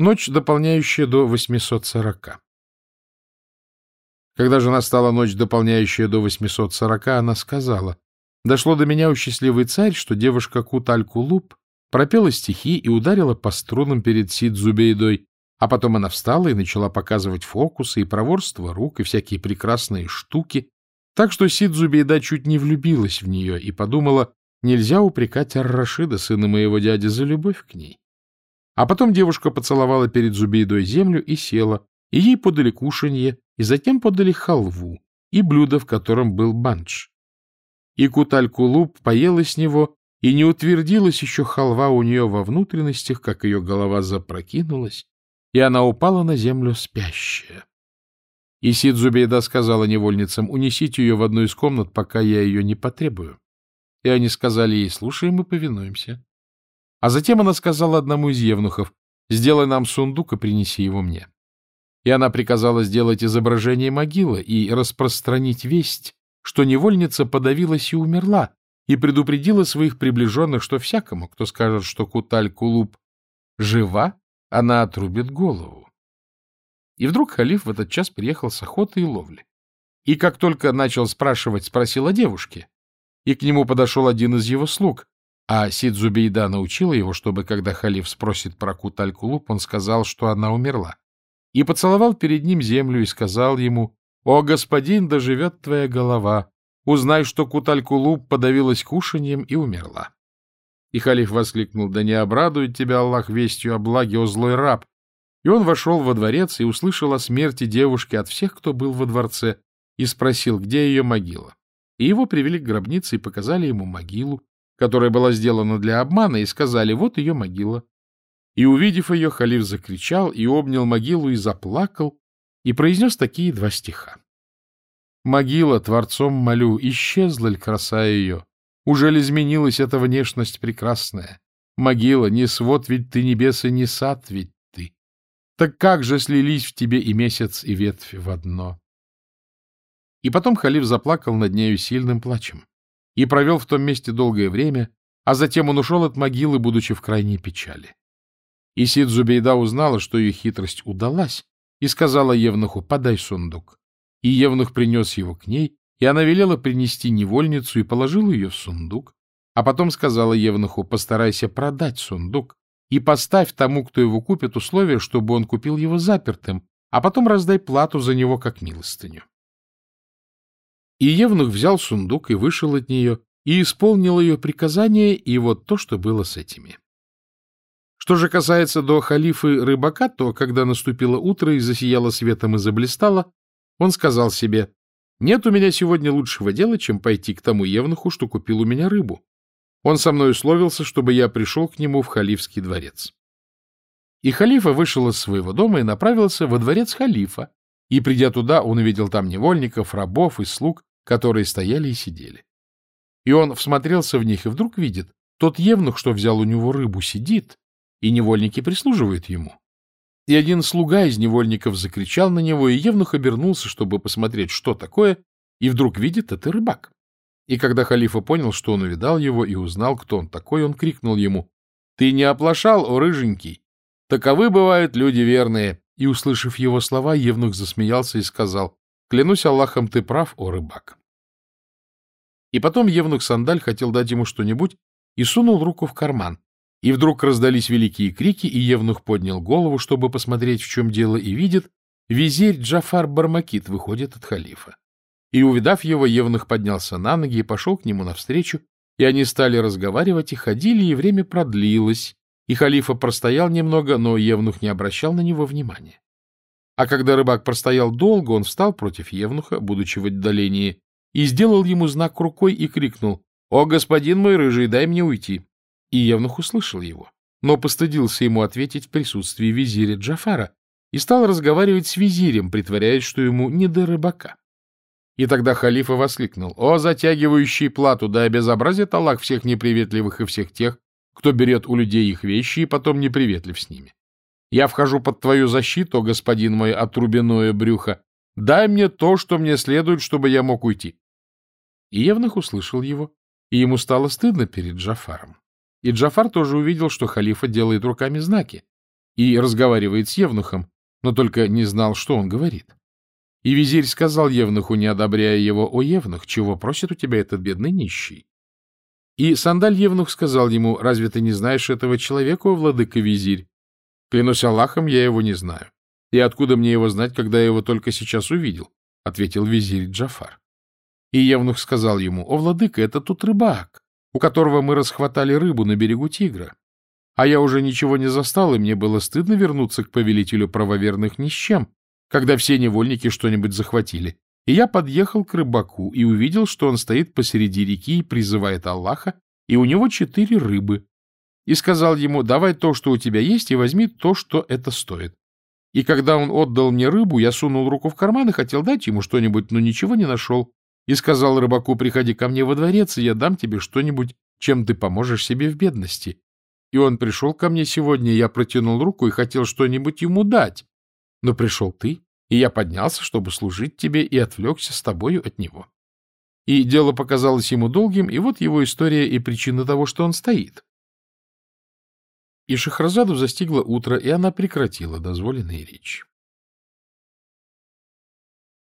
Ночь, дополняющая до 840. Когда же настала ночь, дополняющая до 840, она сказала, «Дошло до меня, у счастливый царь, что девушка Куталь-Кулуп пропела стихи и ударила по струнам перед Сид-Зубейдой, а потом она встала и начала показывать фокусы и проворство рук и всякие прекрасные штуки, так что Сид-Зубейда чуть не влюбилась в нее и подумала, нельзя упрекать Ар-Рашида, сына моего дяди, за любовь к ней. А потом девушка поцеловала перед Зубейдой землю и села, и ей подали кушанье, и затем подали халву и блюдо, в котором был банш. И Куталь-Кулуб поела с него, и не утвердилась еще халва у нее во внутренностях, как ее голова запрокинулась, и она упала на землю спящая. И Сидзубейда сказала невольницам, унесите ее в одну из комнат, пока я ее не потребую. И они сказали ей, слушаем и повинуемся. А затем она сказала одному из евнухов, «Сделай нам сундук и принеси его мне». И она приказала сделать изображение могилы и распространить весть, что невольница подавилась и умерла, и предупредила своих приближенных, что всякому, кто скажет, что Куталь-Кулуб жива, она отрубит голову. И вдруг халиф в этот час приехал с охоты и ловли. И как только начал спрашивать, спросил о девушке. И к нему подошел один из его слуг, а Сидзубейда научила его, чтобы, когда халиф спросит про Куталь-Кулуп, он сказал, что она умерла. И поцеловал перед ним землю и сказал ему, «О, господин, доживет твоя голова! Узнай, что Куталь-Кулуп подавилась кушаньем и умерла». И халиф воскликнул, «Да не обрадует тебя Аллах вестью о благе, о злой раб!» И он вошел во дворец и услышал о смерти девушки от всех, кто был во дворце, и спросил, где ее могила. И его привели к гробнице и показали ему могилу, которая была сделана для обмана, и сказали, вот ее могила. И, увидев ее, халиф закричал и обнял могилу и заплакал, и произнес такие два стиха. «Могила, Творцом молю, исчезла ли краса ее? Уже ли изменилась эта внешность прекрасная? Могила, не свод ведь ты небес и не сад ведь ты. Так как же слились в тебе и месяц, и ветвь в одно?» И потом халиф заплакал над нею сильным плачем и провел в том месте долгое время, а затем он ушел от могилы, будучи в крайней печали. И Сид Зубейда узнала, что ее хитрость удалась, и сказала Евнуху, подай сундук. И Евнух принес его к ней, и она велела принести невольницу и положила ее в сундук, а потом сказала Евнуху, постарайся продать сундук и поставь тому, кто его купит, условие, чтобы он купил его запертым, а потом раздай плату за него как милостыню. И Евнух взял сундук и вышел от нее, и исполнил ее приказание, и вот то, что было с этими. Что же касается до халифы рыбака, то, когда наступило утро и засияло светом и заблистало, он сказал себе, «Нет у меня сегодня лучшего дела, чем пойти к тому евнуху, что купил у меня рыбу. Он со мной условился, чтобы я пришел к нему в халифский дворец». И халифа вышел из своего дома и направился во дворец халифа, и, придя туда, он увидел там невольников, рабов и слуг, которые стояли и сидели. И он всмотрелся в них и вдруг видит, тот евнух, что взял у него рыбу, сидит, и невольники прислуживают ему. И один слуга из невольников закричал на него, и евнух обернулся, чтобы посмотреть, что такое, и вдруг видит, это рыбак. И когда халифа понял, что он увидал его и узнал, кто он такой, он крикнул ему, «Ты не оплошал, о рыженький! Таковы бывают люди верные!» И, услышав его слова, евнух засмеялся и сказал, «Клянусь Аллахом, ты прав, о рыбак!» И потом Евнух Сандаль хотел дать ему что-нибудь и сунул руку в карман. И вдруг раздались великие крики, и Евнух поднял голову, чтобы посмотреть, в чем дело, и видит, визирь Джафар Бармакит выходит от халифа. И, увидав его, Евнух поднялся на ноги и пошел к нему навстречу, и они стали разговаривать и ходили, и время продлилось, и халифа простоял немного, но Евнух не обращал на него внимания. А когда рыбак простоял долго, он встал против Евнуха, будучи в отдалении, и сделал ему знак рукой и крикнул «О, господин мой рыжий, дай мне уйти!» И Евнух услышал его, но постыдился ему ответить в присутствии визиря Джафара и стал разговаривать с визирем, притворяясь, что ему не до рыбака. И тогда халифа воскликнул «О, затягивающий плату, да обезобразит Аллах всех неприветливых и всех тех, кто берет у людей их вещи и потом неприветлив с ними. Я вхожу под твою защиту, господин мой отрубяное брюхо, Дай мне то, что мне следует, чтобы я мог уйти. И Евнух услышал его, и ему стало стыдно перед Джафаром. И Джафар тоже увидел, что халифа делает руками знаки. и разговаривает с Евнухом, но только не знал, что он говорит. И визирь сказал Евнуху, не одобряя его, «О, Евнух, чего просит у тебя этот бедный нищий?» И Сандаль Евнух сказал ему, «Разве ты не знаешь этого человека, о владыка визирь? Клянусь Аллахом, я его не знаю. И откуда мне его знать, когда я его только сейчас увидел?» — ответил визирь Джафар. И Евнух сказал ему, «О, владыка, это тут рыбак, у которого мы расхватали рыбу на берегу Тигра. А я уже ничего не застал, и мне было стыдно вернуться к повелителю правоверных ни с чем, когда все невольники что-нибудь захватили. И я подъехал к рыбаку и увидел, что он стоит посреди реки и призывает Аллаха, и у него четыре рыбы. И сказал ему, давай то, что у тебя есть, и возьми то, что это стоит. И когда он отдал мне рыбу, я сунул руку в карман и хотел дать ему что-нибудь, но ничего не нашел. И сказал рыбаку, приходи ко мне во дворец, и я дам тебе что-нибудь, чем ты поможешь себе в бедности. И он пришел ко мне сегодня, я протянул руку и хотел что-нибудь ему дать. Но пришел ты, и я поднялся, чтобы служить тебе, и отвлекся с тобою от него. И дело показалось ему долгим, и вот его история и причина того, что он стоит. И Шахразаду застигло утро, и она прекратила дозволенные речи.